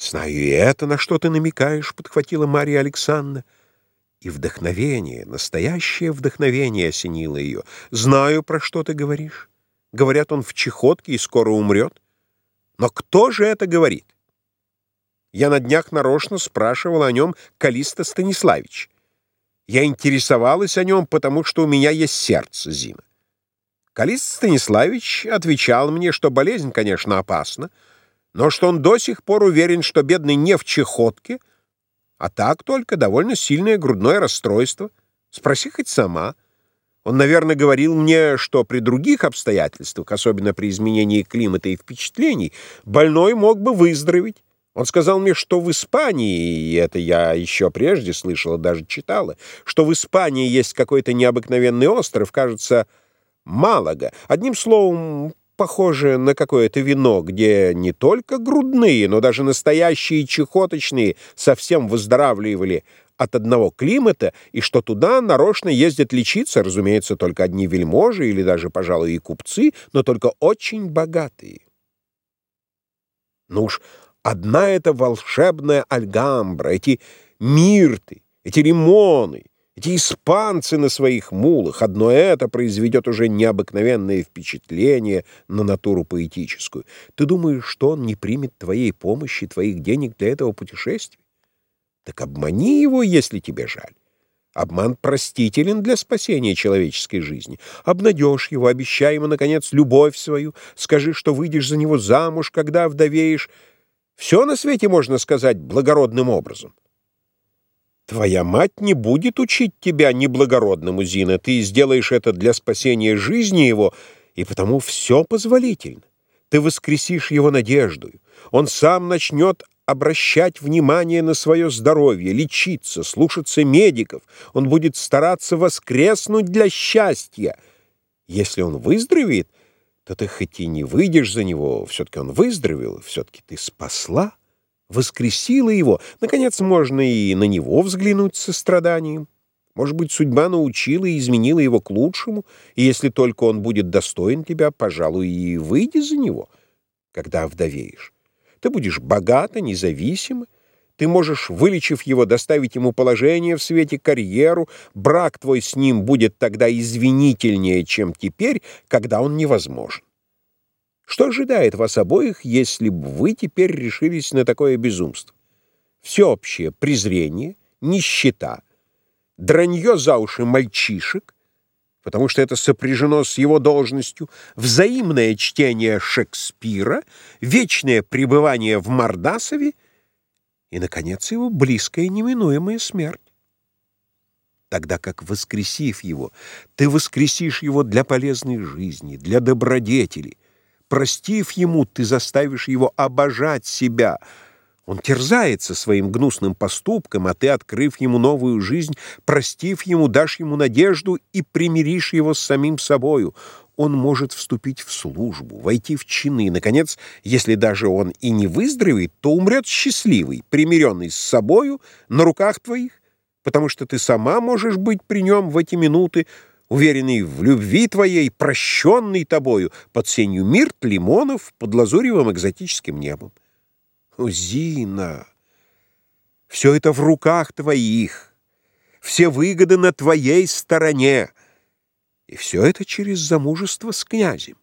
«Знаю и это, на что ты намекаешь», — подхватила Мария Александровна. И вдохновение, настоящее вдохновение осенило ее. «Знаю, про что ты говоришь. Говорят, он в чехотке и скоро умрет. Но кто же это говорит?» Я на днях нарочно спрашивал о нем Калиста Станиславич. Я интересовалась о нем, потому что у меня есть сердце, Зина. Калист Станиславич отвечал мне, что болезнь, конечно, опасна, но что он до сих пор уверен, что бедный не в чехотке, а так только довольно сильное грудное расстройство. Спроси хоть сама. Он, наверное, говорил мне, что при других обстоятельствах, особенно при изменении климата и впечатлений, больной мог бы выздороветь. Он сказал мне, что в Испании, и это я еще прежде слышала, даже читала, что в Испании есть какой-то необыкновенный остров, кажется, Малага. Одним словом, похоже на какое-то вино, где не только грудные, но даже настоящие чехоточные совсем выздоравливали от одного климата, и что туда нарочно ездят лечиться, разумеется, только одни вельможи или даже, пожалуй, и купцы, но только очень богатые. Ну уж одна эта волшебная альгамбра, эти мирты, эти лимоны, эти испанцы на своих мулах, одно это произведет уже необыкновенное впечатление на натуру поэтическую. Ты думаешь, что он не примет твоей помощи, твоих денег для этого путешествия? Так обмани его, если тебе жаль. Обман простителен для спасения человеческой жизни. Обнадежь его, обещай ему, наконец, любовь свою, скажи, что выйдешь за него замуж, когда вдовеешь. Все на свете можно сказать благородным образом. Твоя мать не будет учить тебя неблагородному, Зина. Ты сделаешь это для спасения жизни его, и потому все позволительно. Ты воскресишь его надеждою. Он сам начнет обращать внимание на свое здоровье, лечиться, слушаться медиков. Он будет стараться воскреснуть для счастья. Если он выздоровеет, то ты хоть и не выйдешь за него, все-таки он выздоровел, все-таки ты спасла воскресила его. Наконец, можно и на него взглянуть со страданием. Может быть, судьба научила и изменила его к лучшему, и если только он будет достоин тебя, пожалуй, и выйди за него, когда вдовеешь. Ты будешь богата, независима, ты можешь, вылечив его, доставить ему положение в свете, карьеру, брак твой с ним будет тогда извинительнее, чем теперь, когда он невозможен. Что ожидает вас обоих, если бы вы теперь решились на такое безумство? Всеобщее презрение, нищета, дранье за уши мальчишек, потому что это сопряжено с его должностью, взаимное чтение Шекспира, вечное пребывание в Мордасове и, наконец, его близкая неминуемая смерть. Тогда как, воскресив его, ты воскресишь его для полезной жизни, для добродетели, Простив ему, ты заставишь его обожать себя. Он терзается своим гнусным поступком, а ты, открыв ему новую жизнь, простив ему, дашь ему надежду и примиришь его с самим собою. Он может вступить в службу, войти в чины. Наконец, если даже он и не выздоровеет, то умрет счастливый, примиренный с собою, на руках твоих, потому что ты сама можешь быть при нем в эти минуты, уверенный в любви твоей, прощенный тобою, под сенью мирт, лимонов, под лазуревым экзотическим небом. О, Зина, все это в руках твоих, все выгоды на твоей стороне, и все это через замужество с князем.